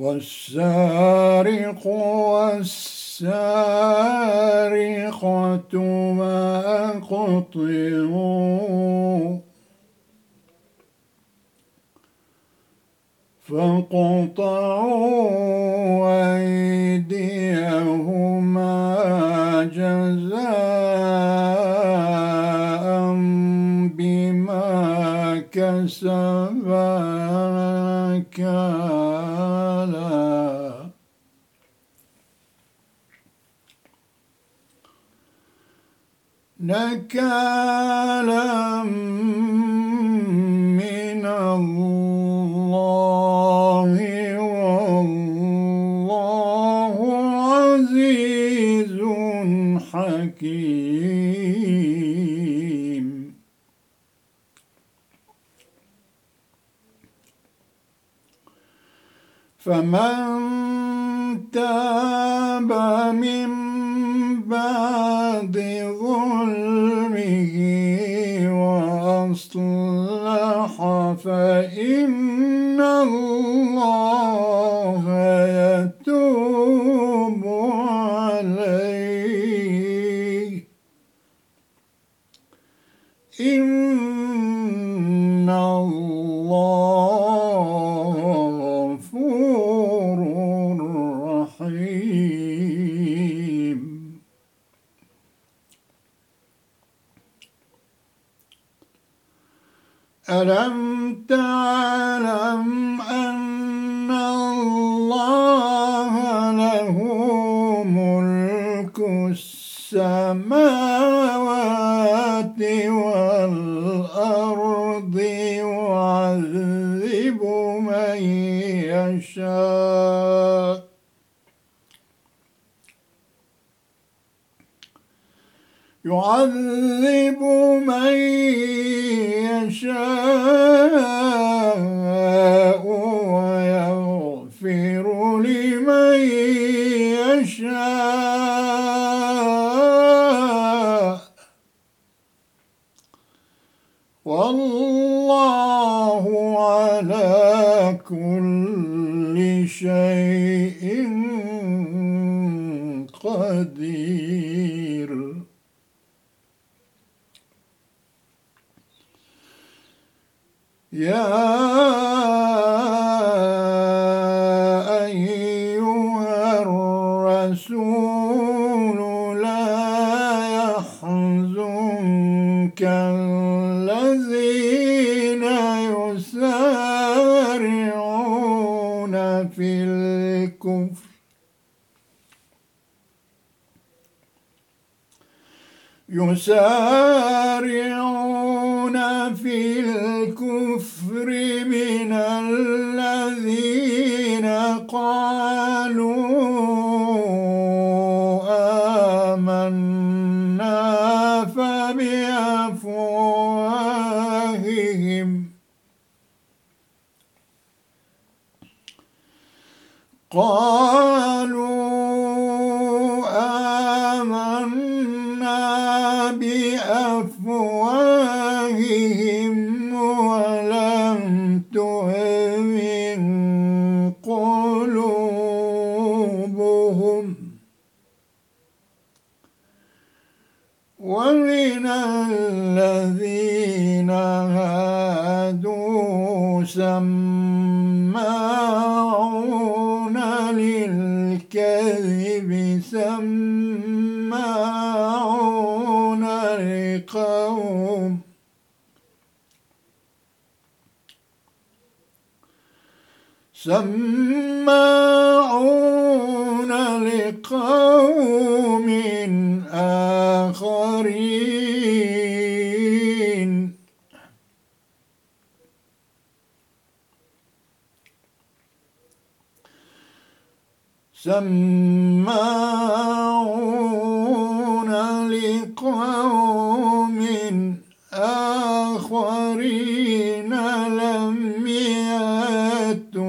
والسارق والسارقة فاقطعوا فاقطعوا أيديهما جزاء بما كسبا نكالا نكالا من الله والله عزيز حكيم. فمن تاب من بعد ظلمه وأصلح فإن يشاء يعذب من يشاء ويغفر لمن يشاء. والله على كل شيء قدير. يا يسارعون في الكفر من الذين قالوا آمنا فبأفواههم. قالوا سماعون للكذب سماعون لقوم. سماعون لقوم آخرين. سماعون لقوم آخرين لم يأتوك.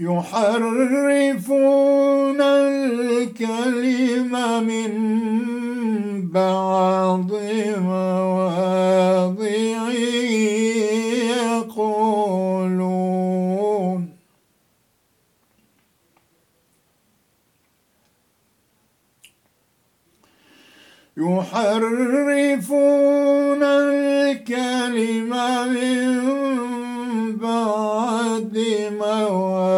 يحرفون الكلم من بعض مواضعه يقولون. يحرفون الكلم من بعد مواضعه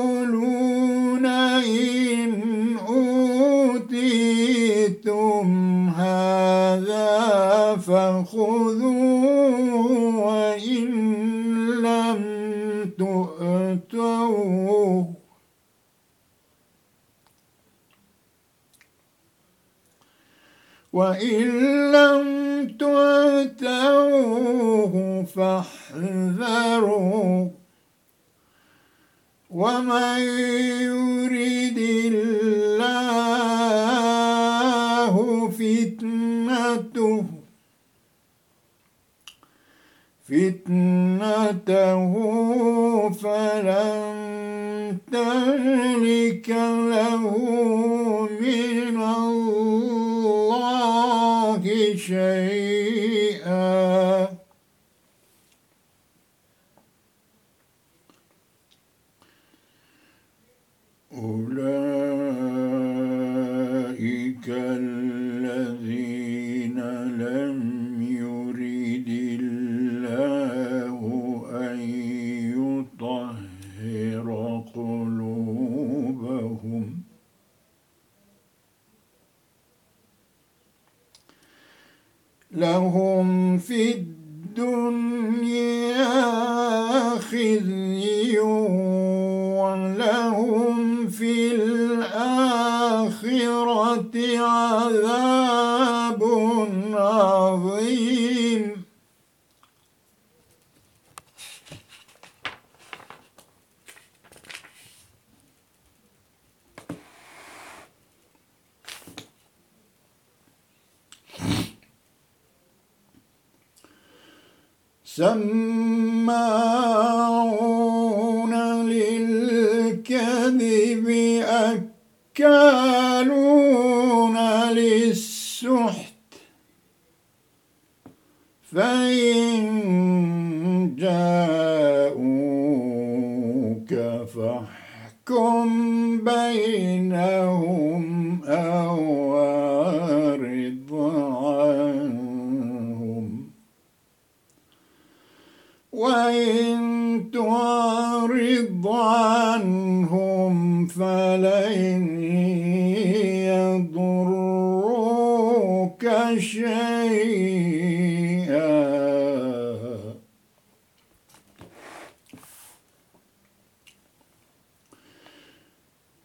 يقولون إن أوتيتم هذا فخذوه وإن لم تؤتوه وإن لم تؤتوه فاحذروا. ومن يريد الله فتنته فتنته فلن تملك له من الله. shame. لهم في الدنيا خزي ولهم في الآخرة عذاب. سماعون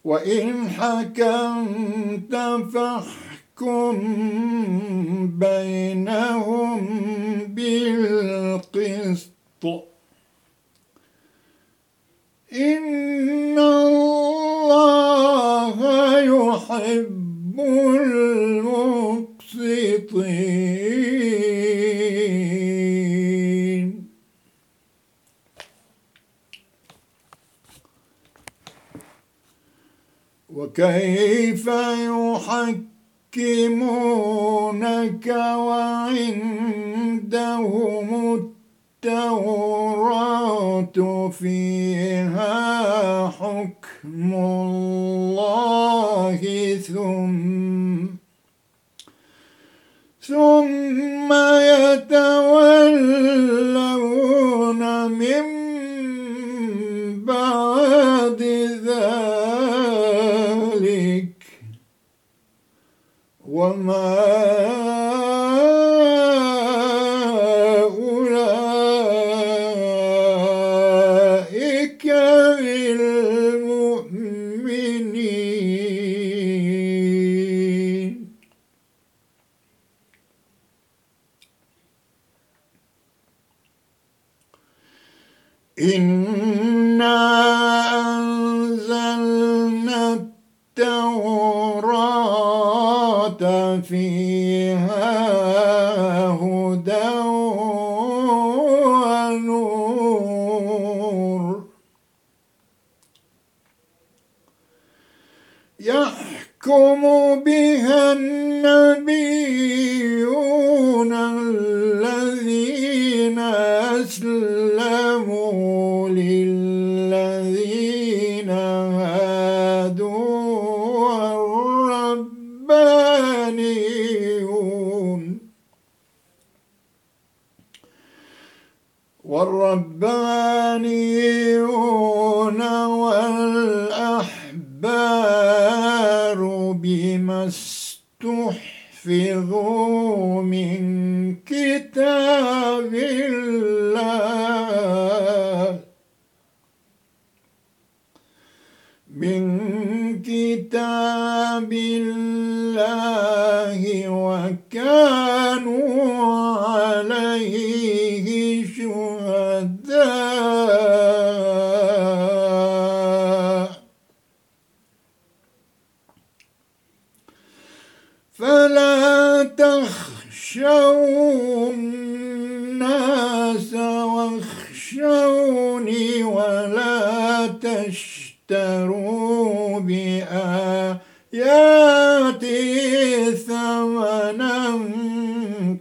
وإن حكمت فاحكم بينهم بالقسط. إن الله يحب وكيف يحكمونك وعندهم التوراة فيها حكم الله الله ثم ثم يتولون من وما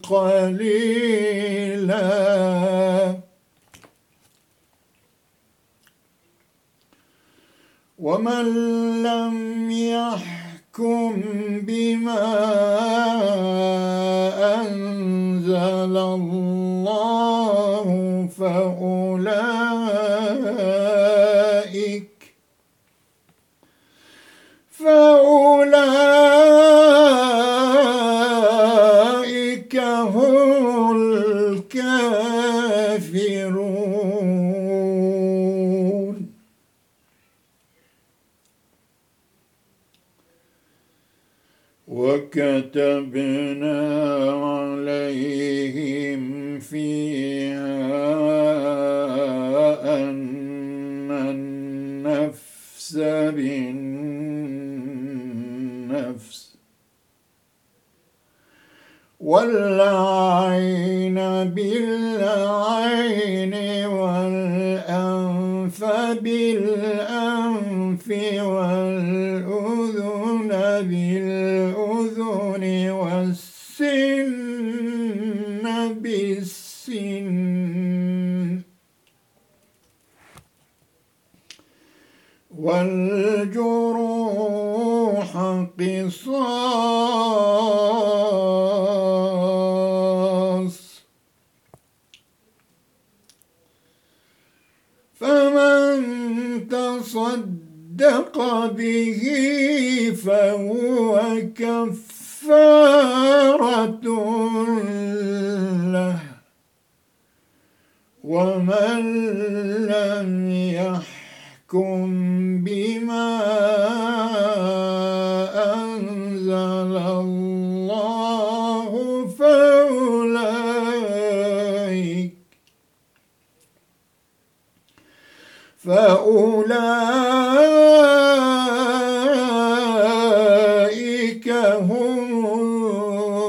قليلا. ومن لم يحكم بما أنزل الله فأولئك فأولئك وكتبنا عليهم فيها أن النفس بالنفس والعين بالعين تصدق به فهو كفارة له. ومن لم يحكم بما فأولئك هم الظالمون.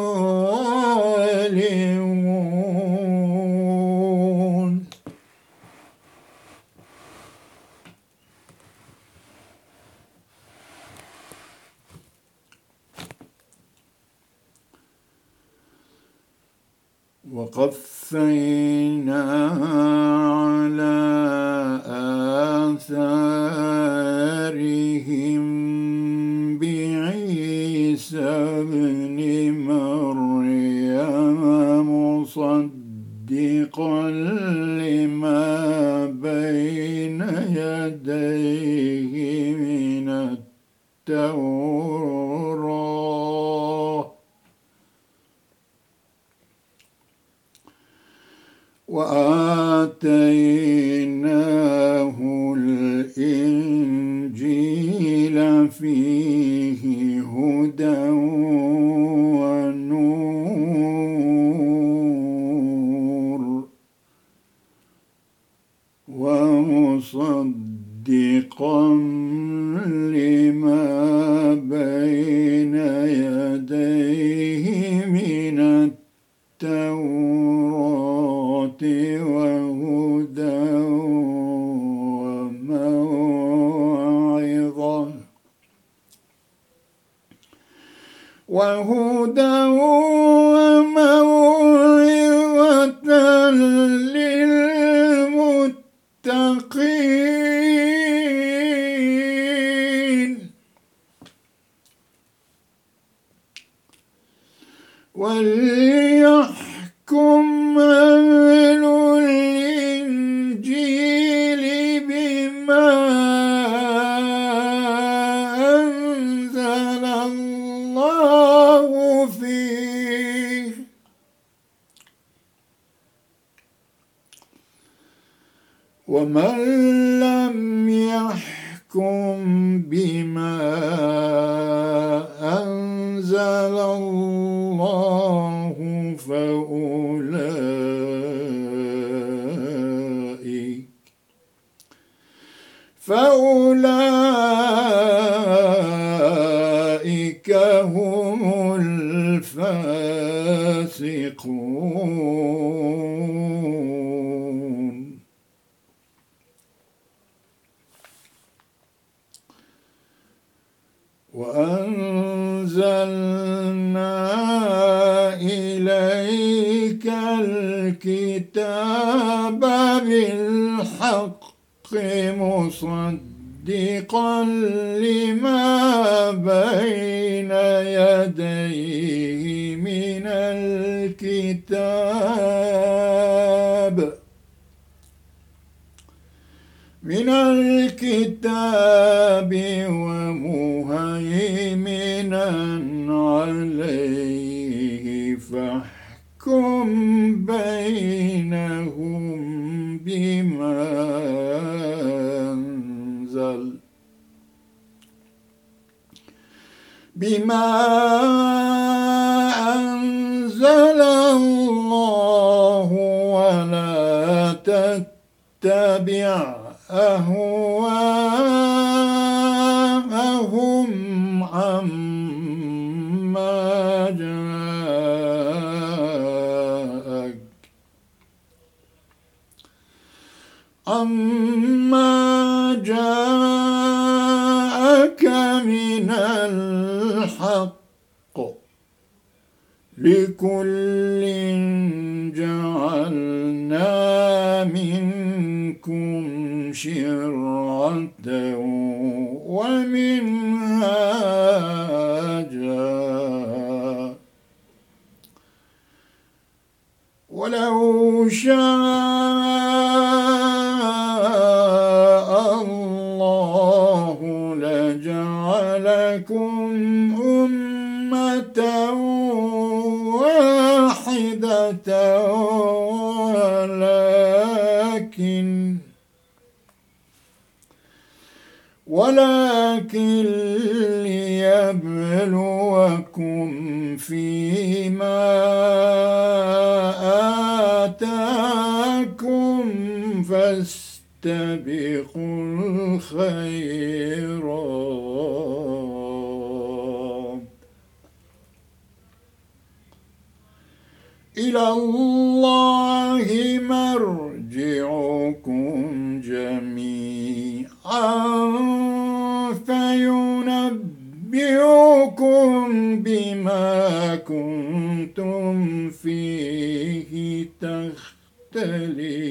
وقفينا ابن مريم مصدقا لما بين يديه من التوراه. وآتيناه الإنجيل فيه ومن لم يحكم بما أنزل الله فأولئك فأولئك هم الفاسقون. الكتاب بالحق مصدقا لما بين يديه من الكتاب. من الكتاب ومهيمنا عليه فاحكم بينهم بما أنزل بما أنزل الله ولا تتبع أهواءهم عما جاءك من الحق لكل جعلنا منكم شرعة ومنهاجا ولو شاء أمة واحدة ولكن ولكن ليبلوكم فيما آتاكم فاستبقوا الخيرات. إلى الله مرجعكم جميعا فينبئكم بما كنتم فيه تختلفون.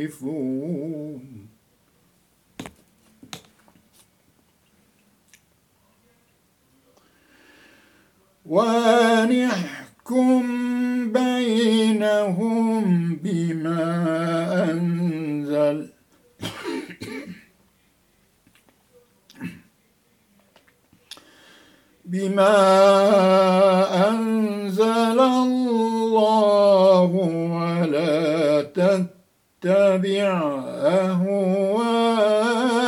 وَنِحْكُمْ بينهم بما أنزل بما أنزل الله ولا تتبع أهواءهم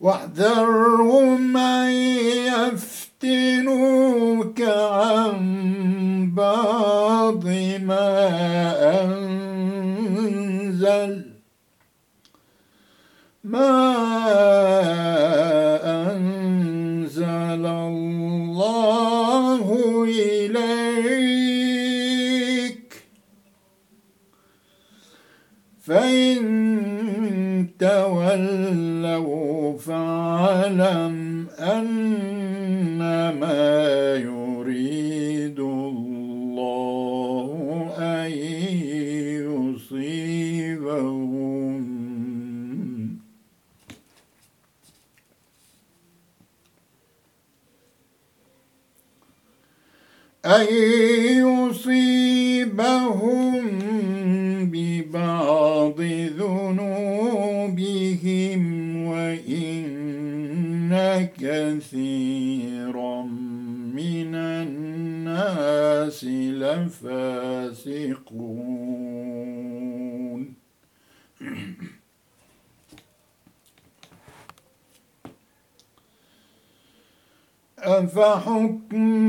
واحذرهم أن كثيرا من الناس لفاسقون. أفحكم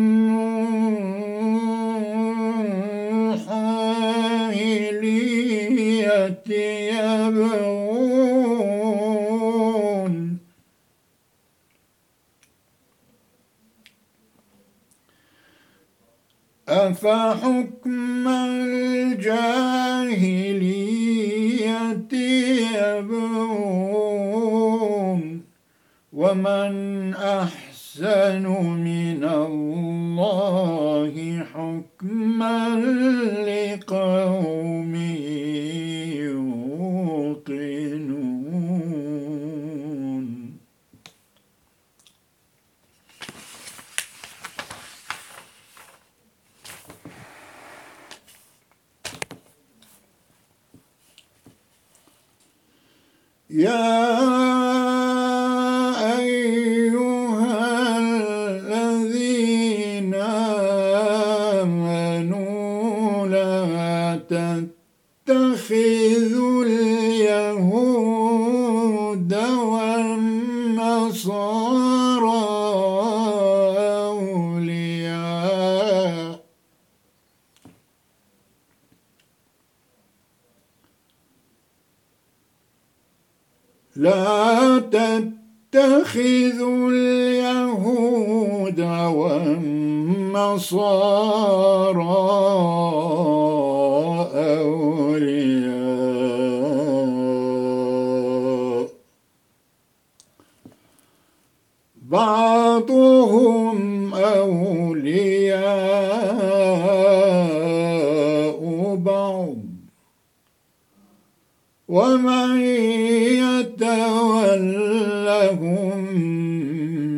Yeah. بعضهم أولياء بعض. ومن يتولهم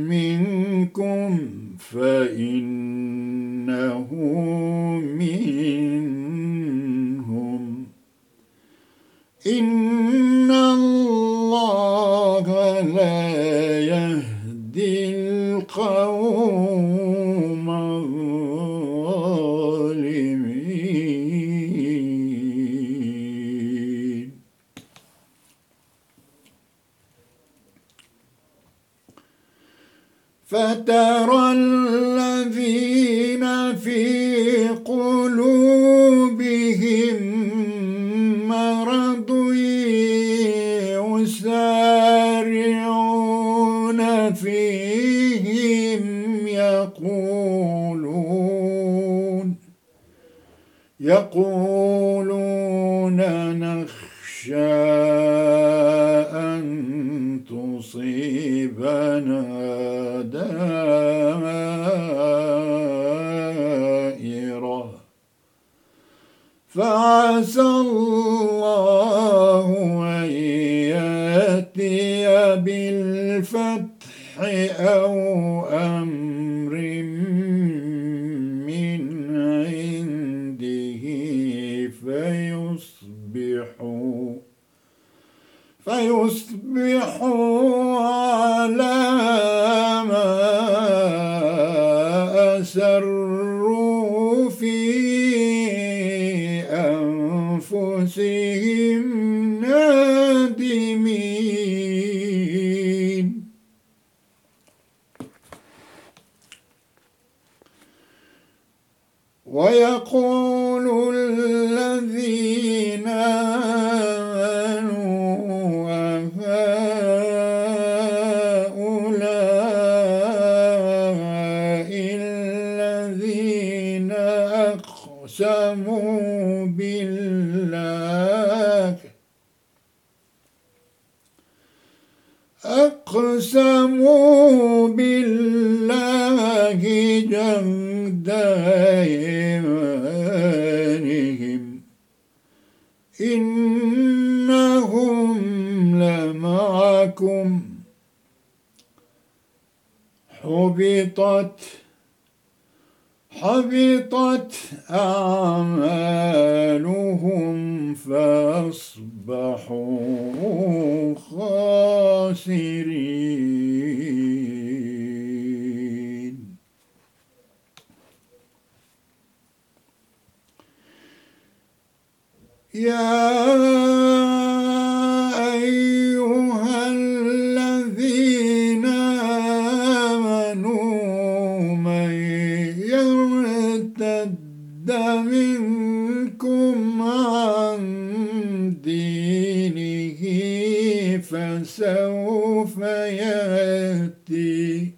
منكم فإن يقولون نخشى أن تصيبنا دائرة. فعسى الله أن يأتي بالفتح أو أمر فيصبحوا على ما أسروا في أنفسهم نادمين. ويقول يا أيها الذين آمنوا من يرتد منكم عن دينه فسوف يأتي.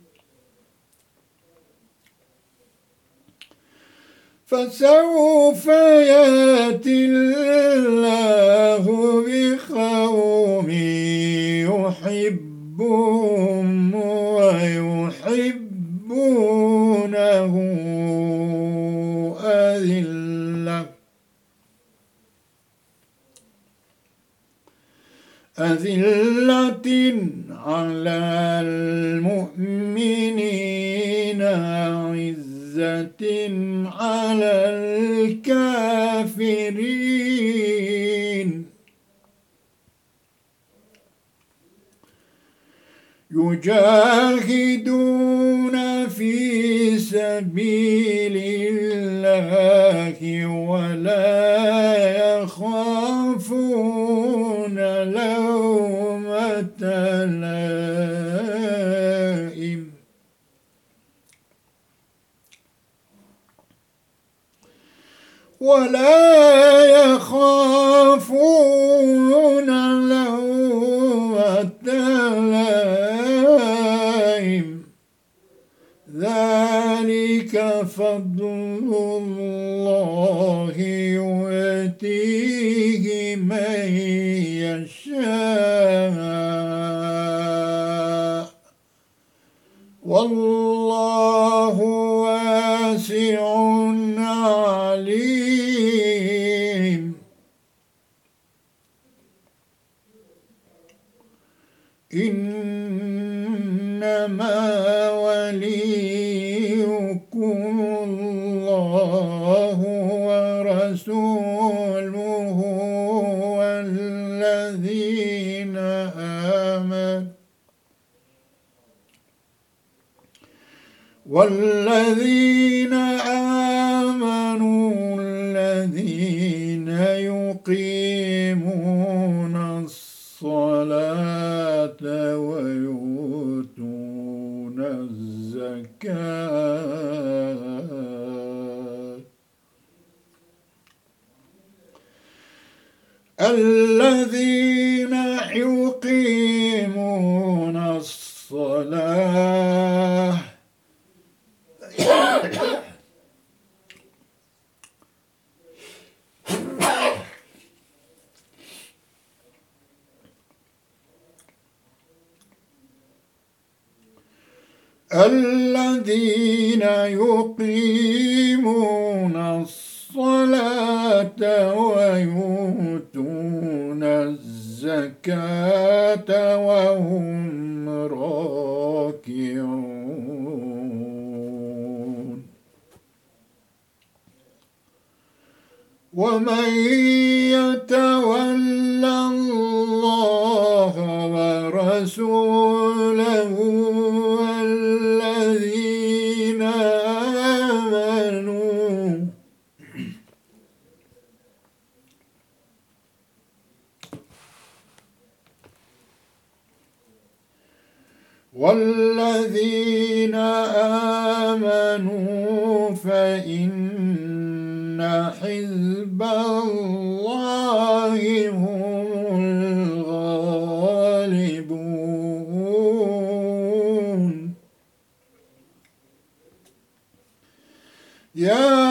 فسوف يجاهدون في سبيل الله ولا يخافون لومة لائم. ولا يخافون فضل الله يؤتيه من يشاء. والله واسع عليم. إنما والذين آمنوا الذين يقيمون الصلاة ويؤتون الزكاة. الذين يقيمون الصلاة الذين يقيمون الصلاة ويؤتون الزكاة وهم راكعون. ومن يتول الله ورسوله والذين آمنوا والذين آمنوا فإن حزب الله هم الغالبون. يا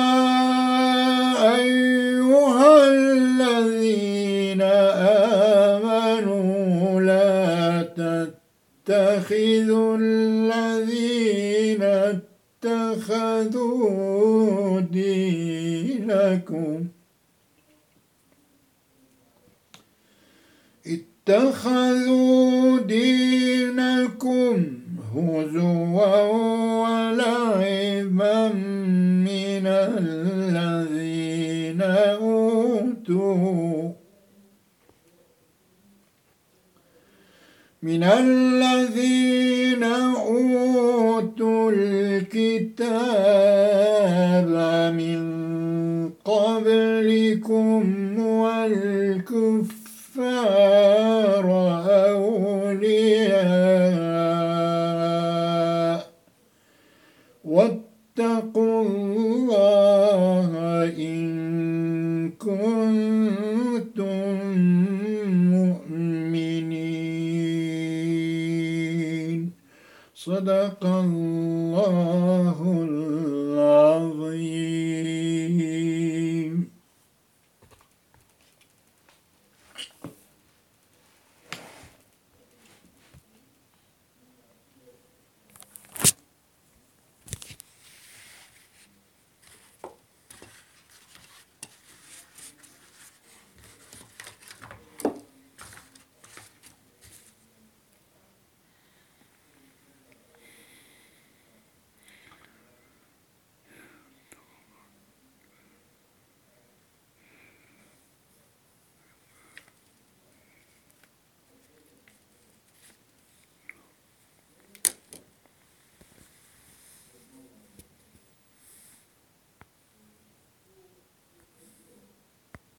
تتخذوا الذين اتخذوا دينكم اتخذوا صدق الله